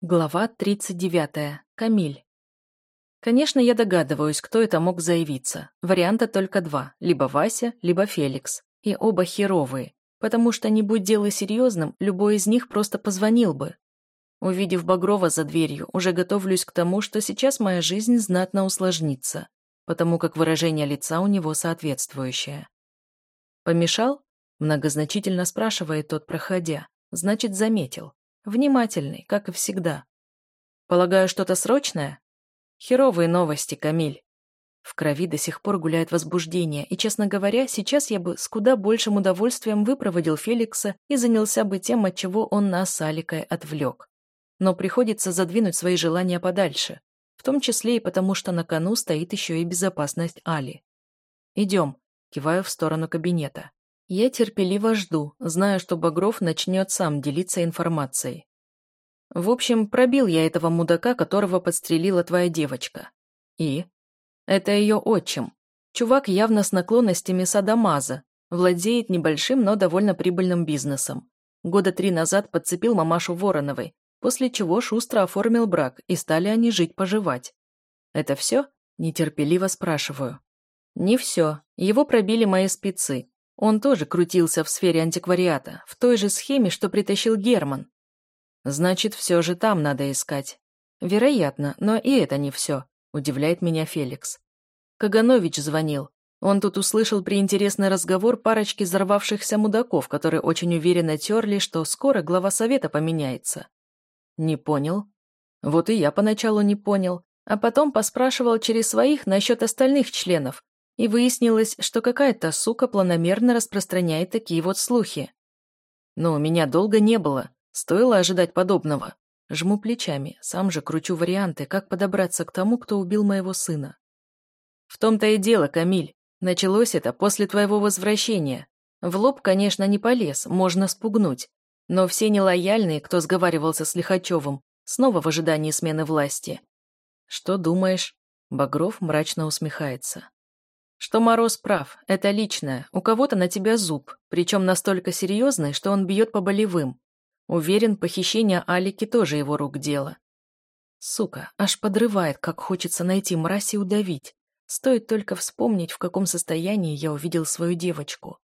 Глава 39. Камиль. Конечно, я догадываюсь, кто это мог заявиться. Варианта только два. Либо Вася, либо Феликс. И оба херовые. Потому что, не будь дело серьезным, любой из них просто позвонил бы. Увидев Багрова за дверью, уже готовлюсь к тому, что сейчас моя жизнь знатно усложнится, потому как выражение лица у него соответствующее. «Помешал?» – многозначительно спрашивает тот, проходя. Значит, заметил. Внимательный, как и всегда. Полагаю, что-то срочное? Херовые новости, Камиль. В крови до сих пор гуляет возбуждение, и, честно говоря, сейчас я бы с куда большим удовольствием выпроводил Феликса и занялся бы тем, от чего он нас с Аликой отвлек. Но приходится задвинуть свои желания подальше, в том числе и потому, что на кону стоит еще и безопасность Али. «Идем», — киваю в сторону кабинета. Я терпеливо жду, зная, что Багров начнет сам делиться информацией. В общем, пробил я этого мудака, которого подстрелила твоя девочка. И? Это ее отчим. Чувак явно с наклонностями садомаза, владеет небольшим, но довольно прибыльным бизнесом. Года три назад подцепил мамашу Вороновой, после чего шустро оформил брак, и стали они жить-поживать. Это все? Нетерпеливо спрашиваю. Не все. Его пробили мои спецы. Он тоже крутился в сфере антиквариата, в той же схеме, что притащил Герман. Значит, все же там надо искать. Вероятно, но и это не все, удивляет меня Феликс. Каганович звонил. Он тут услышал приинтересный разговор парочки взорвавшихся мудаков, которые очень уверенно терли, что скоро глава совета поменяется. Не понял. Вот и я поначалу не понял, а потом поспрашивал через своих насчет остальных членов, и выяснилось, что какая-то сука планомерно распространяет такие вот слухи. Но меня долго не было, стоило ожидать подобного. Жму плечами, сам же кручу варианты, как подобраться к тому, кто убил моего сына. В том-то и дело, Камиль. Началось это после твоего возвращения. В лоб, конечно, не полез, можно спугнуть. Но все нелояльные, кто сговаривался с Лихачевым, снова в ожидании смены власти. Что думаешь? Багров мрачно усмехается. Что Мороз прав, это личное, у кого-то на тебя зуб, причем настолько серьезный, что он бьет по болевым. Уверен, похищение Алики тоже его рук дело. Сука, аж подрывает, как хочется найти мразь и удавить. Стоит только вспомнить, в каком состоянии я увидел свою девочку.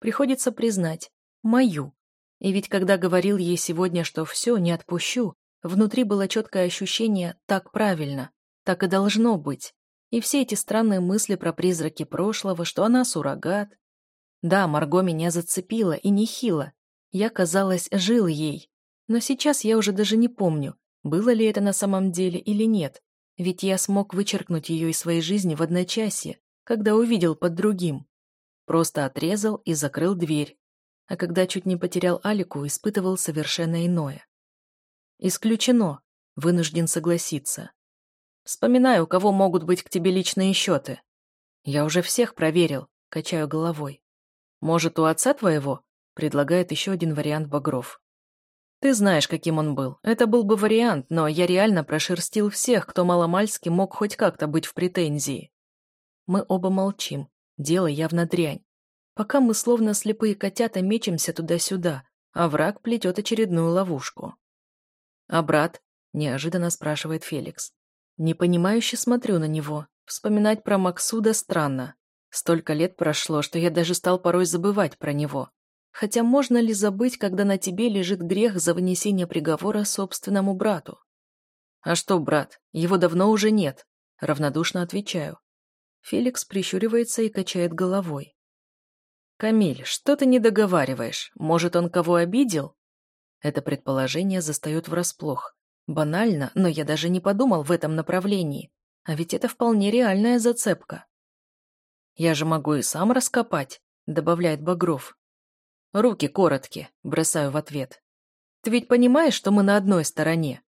Приходится признать, мою. И ведь когда говорил ей сегодня, что все, не отпущу, внутри было четкое ощущение «так правильно», так и должно быть. И все эти странные мысли про призраки прошлого, что она суррогат. Да, Марго меня зацепила, и нехило. Я, казалось, жил ей. Но сейчас я уже даже не помню, было ли это на самом деле или нет. Ведь я смог вычеркнуть ее из своей жизни в одночасье, когда увидел под другим. Просто отрезал и закрыл дверь. А когда чуть не потерял Алику, испытывал совершенно иное. Исключено. Вынужден согласиться. Вспоминаю, у кого могут быть к тебе личные счеты. Я уже всех проверил, качаю головой. Может, у отца твоего? Предлагает еще один вариант Багров. Ты знаешь, каким он был. Это был бы вариант, но я реально прошерстил всех, кто маломальски мог хоть как-то быть в претензии. Мы оба молчим. Дело явно дрянь. Пока мы словно слепые котята мечемся туда-сюда, а враг плетет очередную ловушку. «А брат?» – неожиданно спрашивает Феликс. Непонимающе смотрю на него. Вспоминать про Максуда странно. Столько лет прошло, что я даже стал порой забывать про него. Хотя можно ли забыть, когда на тебе лежит грех за вынесение приговора собственному брату? А что, брат, его давно уже нет. Равнодушно отвечаю. Феликс прищуривается и качает головой. «Камиль, что ты не договариваешь? Может, он кого обидел?» Это предположение застает врасплох. Банально, но я даже не подумал в этом направлении. А ведь это вполне реальная зацепка. «Я же могу и сам раскопать», — добавляет Багров. «Руки короткие», — бросаю в ответ. «Ты ведь понимаешь, что мы на одной стороне?»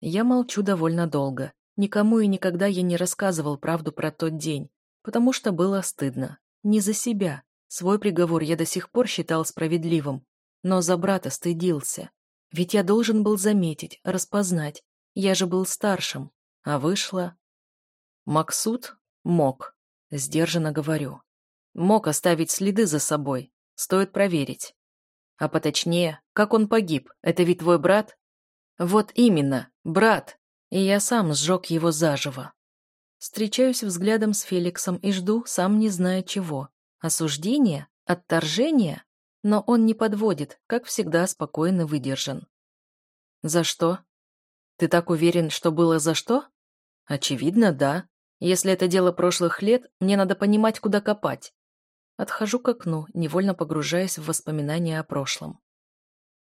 Я молчу довольно долго. Никому и никогда я не рассказывал правду про тот день, потому что было стыдно. Не за себя. Свой приговор я до сих пор считал справедливым, но за брата стыдился. Ведь я должен был заметить, распознать. Я же был старшим. А вышло... Максут мог, сдержанно говорю. Мог оставить следы за собой. Стоит проверить. А поточнее, как он погиб? Это ведь твой брат? Вот именно, брат. И я сам сжег его заживо. Встречаюсь взглядом с Феликсом и жду, сам не зная чего. Осуждение? Отторжение? Но он не подводит, как всегда спокойно выдержан. За что? Ты так уверен, что было за что? Очевидно, да. Если это дело прошлых лет, мне надо понимать, куда копать. Отхожу к окну, невольно погружаясь в воспоминания о прошлом.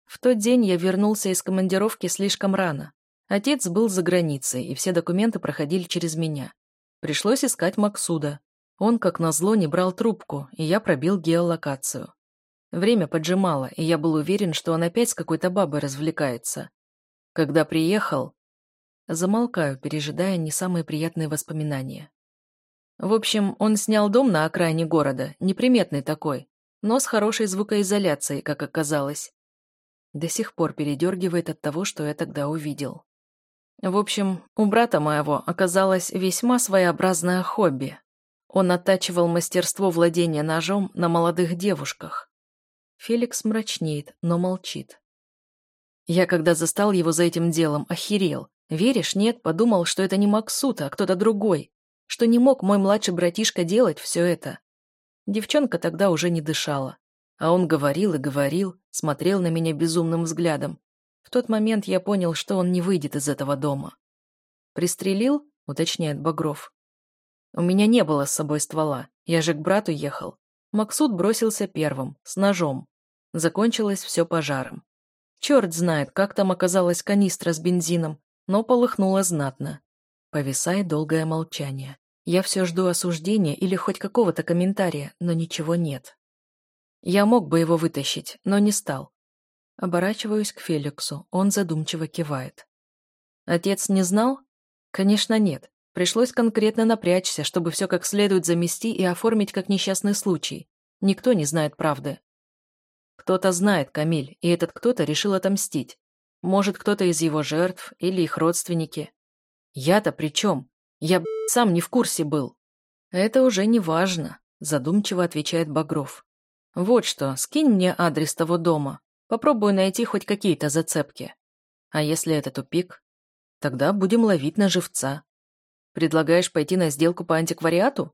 В тот день я вернулся из командировки слишком рано. Отец был за границей, и все документы проходили через меня. Пришлось искать Максуда. Он, как назло, не брал трубку, и я пробил геолокацию. Время поджимало, и я был уверен, что он опять с какой-то бабой развлекается. Когда приехал, Замолкаю, пережидая не самые приятные воспоминания. В общем, он снял дом на окраине города, неприметный такой, но с хорошей звукоизоляцией, как оказалось. До сих пор передергивает от того, что я тогда увидел. В общем, у брата моего оказалось весьма своеобразное хобби. Он оттачивал мастерство владения ножом на молодых девушках. Феликс мрачнеет, но молчит. Я, когда застал его за этим делом, охерел. Веришь, нет, подумал, что это не Максута, а кто-то другой, что не мог мой младший братишка делать все это. Девчонка тогда уже не дышала. А он говорил и говорил, смотрел на меня безумным взглядом. В тот момент я понял, что он не выйдет из этого дома. «Пристрелил?» — уточняет Багров. «У меня не было с собой ствола. Я же к брату ехал. Максут бросился первым, с ножом. Закончилось все пожаром. Черт знает, как там оказалась канистра с бензином, но полыхнуло знатно. Повисает долгое молчание. Я все жду осуждения или хоть какого-то комментария, но ничего нет. Я мог бы его вытащить, но не стал. Оборачиваюсь к Феликсу, он задумчиво кивает. Отец не знал? Конечно, нет. Пришлось конкретно напрячься, чтобы все как следует замести и оформить как несчастный случай. Никто не знает правды. Кто-то знает, Камиль, и этот кто-то решил отомстить. Может, кто-то из его жертв или их родственники. Я-то при чем? Я, сам не в курсе был. Это уже не важно, задумчиво отвечает Багров. Вот что, скинь мне адрес того дома. Попробую найти хоть какие-то зацепки. А если это тупик? Тогда будем ловить на живца. Предлагаешь пойти на сделку по антиквариату?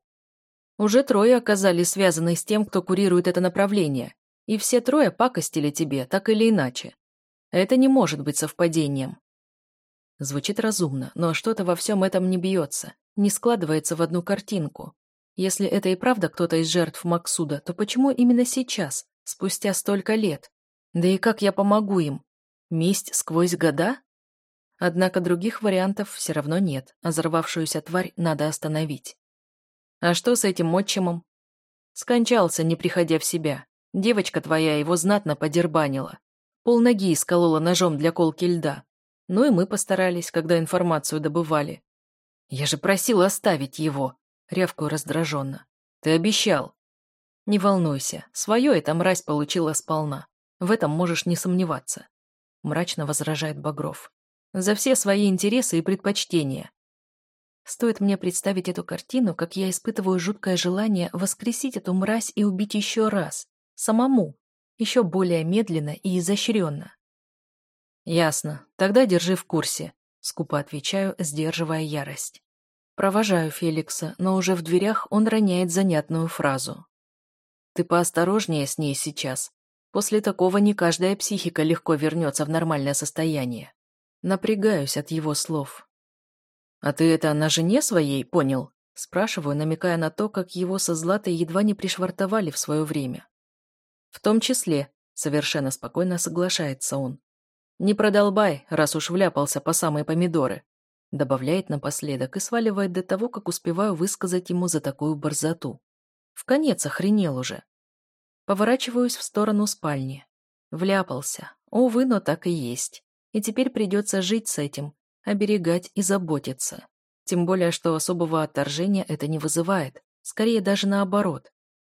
Уже трое оказались связаны с тем, кто курирует это направление, и все трое пакостили тебе, так или иначе. Это не может быть совпадением. Звучит разумно, но что-то во всем этом не бьется, не складывается в одну картинку. Если это и правда кто-то из жертв Максуда, то почему именно сейчас, спустя столько лет? Да и как я помогу им? Месть сквозь года? Однако других вариантов все равно нет, а взорвавшуюся тварь надо остановить. А что с этим отчимом? Скончался, не приходя в себя. Девочка твоя его знатно подербанила. Полноги исколола ножом для колки льда. Ну и мы постарались, когда информацию добывали. Я же просил оставить его, рявкую раздраженно. Ты обещал. Не волнуйся, свое эта мразь получила сполна. В этом можешь не сомневаться. Мрачно возражает Багров. За все свои интересы и предпочтения. Стоит мне представить эту картину, как я испытываю жуткое желание воскресить эту мразь и убить еще раз. Самому еще более медленно и изощренно. «Ясно. Тогда держи в курсе», — скупо отвечаю, сдерживая ярость. Провожаю Феликса, но уже в дверях он роняет занятную фразу. «Ты поосторожнее с ней сейчас. После такого не каждая психика легко вернется в нормальное состояние. Напрягаюсь от его слов. «А ты это на жене своей понял?» Спрашиваю, намекая на то, как его со Златой едва не пришвартовали в свое время. В том числе, совершенно спокойно соглашается он. Не продолбай, раз уж вляпался по самые помидоры. Добавляет напоследок и сваливает до того, как успеваю высказать ему за такую борзоту. В конец охренел уже. Поворачиваюсь в сторону спальни. Вляпался. Увы, но так и есть. И теперь придется жить с этим, оберегать и заботиться. Тем более, что особого отторжения это не вызывает. Скорее даже наоборот.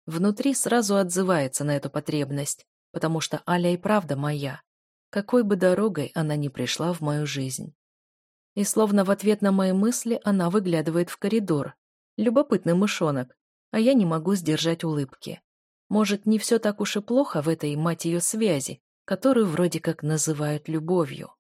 Внутри сразу отзывается на эту потребность, потому что Аля и правда моя. Какой бы дорогой она ни пришла в мою жизнь. И словно в ответ на мои мысли она выглядывает в коридор. Любопытный мышонок, а я не могу сдержать улыбки. Может, не все так уж и плохо в этой, мать ее, связи, которую вроде как называют любовью.